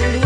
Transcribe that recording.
you.